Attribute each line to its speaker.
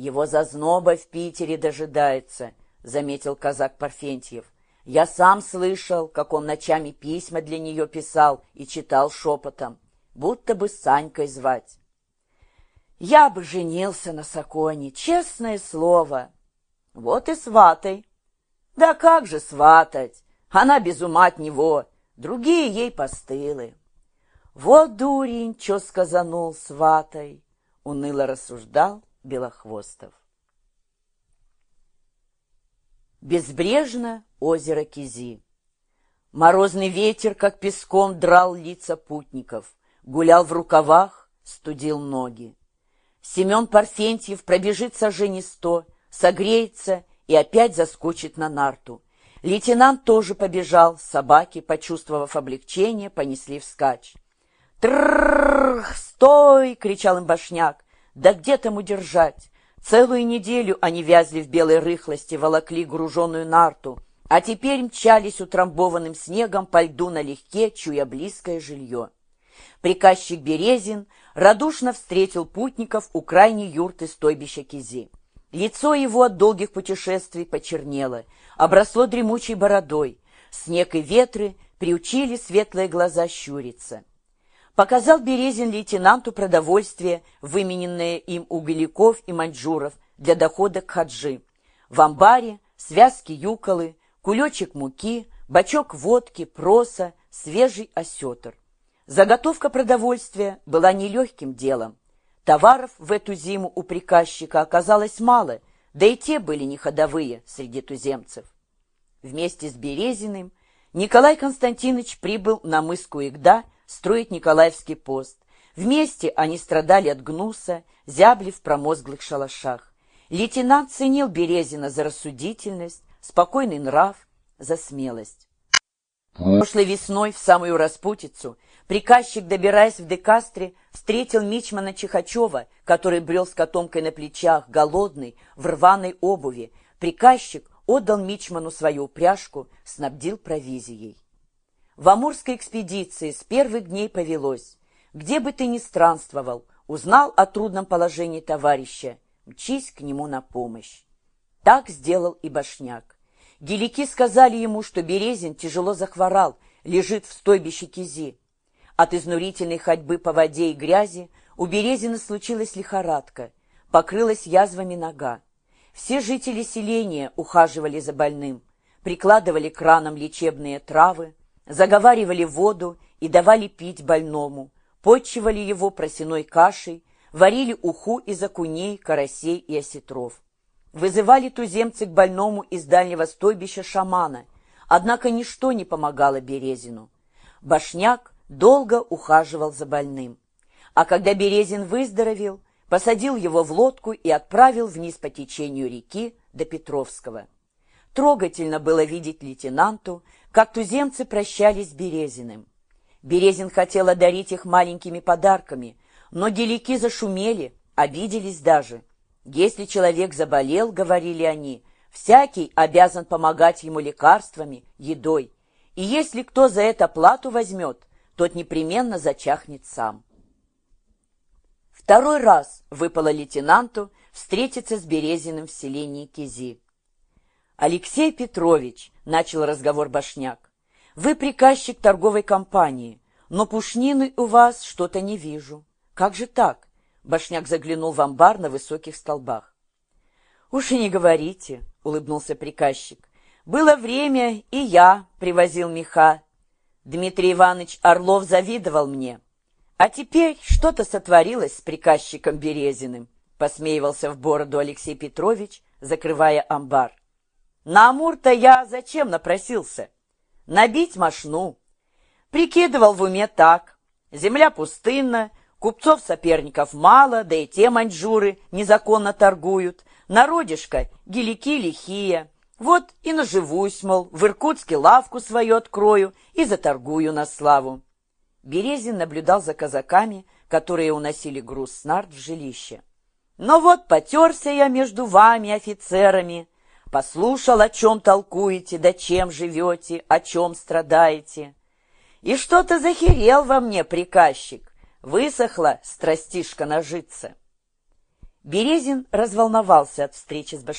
Speaker 1: Его зазноба в Питере дожидается, — заметил казак Парфентьев. Я сам слышал, как он ночами письма для нее писал и читал шепотом, будто бы Санькой звать. Я бы женился на Саконе, честное слово. Вот и сватай. Да как же сватать? Она без ума от него, другие ей постылы. Вот дурень, чё сказанул сватай, уныло рассуждал Белохвостов. Безбрежно озеро Кизи. Морозный ветер, как песком, драл лица путников, гулял в рукавах, студил ноги. Семен Парфентьев пробежит сожжение сто, согреется и опять заскочит на нарту. Лейтенант тоже побежал, собаки, почувствовав облегчение, понесли вскачь. «Трррррр! Стой!» — кричал им башняк. «Да где там удержать? Целую неделю они вязли в белой рыхлости, волокли груженную нарту, а теперь мчались утрамбованным снегом по льду налегке, чуя близкое жилье. Приказчик Березин радушно встретил путников у крайней юрты стойбища Кизи. Лицо его от долгих путешествий почернело, обросло дремучей бородой. Снег и ветры приучили светлые глаза щуриться показал Березин лейтенанту продовольствие, вымененное им у беляков и маньчжуров для дохода к хаджи. В амбаре связки юколы, кулечек муки, бачок водки, проса, свежий осетр. Заготовка продовольствия была нелегким делом. Товаров в эту зиму у приказчика оказалось мало, да и те были не ходовые среди туземцев. Вместе с Березиным Николай Константинович прибыл на мыс Куигда строить Николаевский пост. Вместе они страдали от гнуса, зябли в промозглых шалашах. Лейтенант ценил Березина за рассудительность, спокойный нрав, за смелость. Прошлой весной, в самую распутицу, приказчик, добираясь в Декастре, встретил мичмана Чихачева, который брел с котомкой на плечах, голодный, в рваной обуви. Приказчик отдал мичману свою упряжку, снабдил провизией. В Амурской экспедиции с первых дней повелось. Где бы ты ни странствовал, узнал о трудном положении товарища, мчись к нему на помощь. Так сделал и Башняк. Гелики сказали ему, что Березин тяжело захворал, лежит в стойбище Кизи. От изнурительной ходьбы по воде и грязи у Березина случилась лихорадка, покрылась язвами нога. Все жители селения ухаживали за больным, прикладывали к ранам лечебные травы, заговаривали воду и давали пить больному, почивали его просеной кашей, варили уху из окуней, карасей и осетров. Вызывали туземцы к больному из дальнего стойбища шамана, однако ничто не помогало Березину. Башняк долго ухаживал за больным. А когда Березин выздоровел, посадил его в лодку и отправил вниз по течению реки до Петровского. Трогательно было видеть лейтенанту, как туземцы прощались с Березиным. Березин хотел одарить их маленькими подарками, но гелики зашумели, обиделись даже. Если человек заболел, говорили они, всякий обязан помогать ему лекарствами, едой. И если кто за это плату возьмет, тот непременно зачахнет сам. Второй раз выпало лейтенанту встретиться с Березиным в селении Кизи. «Алексей Петрович», — начал разговор Башняк, — «вы приказчик торговой компании, но пушнины у вас что-то не вижу. Как же так?» Башняк заглянул в амбар на высоких столбах. «Уж и не говорите», — улыбнулся приказчик. «Было время, и я привозил меха. Дмитрий Иванович Орлов завидовал мне. А теперь что-то сотворилось с приказчиком Березиным», — посмеивался в бороду Алексей Петрович, закрывая амбар. На Амур-то я зачем напросился? Набить мошну. Прикидывал в уме так. Земля пустынна, купцов-соперников мало, да и те маньчжуры незаконно торгуют. Народишко гелики лихие. Вот и наживусь, мол, в Иркутске лавку свою открою и заторгую на славу. Березин наблюдал за казаками, которые уносили груз с нарт в жилище. Но вот потерся я между вами, офицерами, Послушал, о чем толкуете, да чем живете, о чем страдаете. И что-то захерел во мне приказчик, высохла страстишка нажиться. Березин разволновался от встречи с большевиками.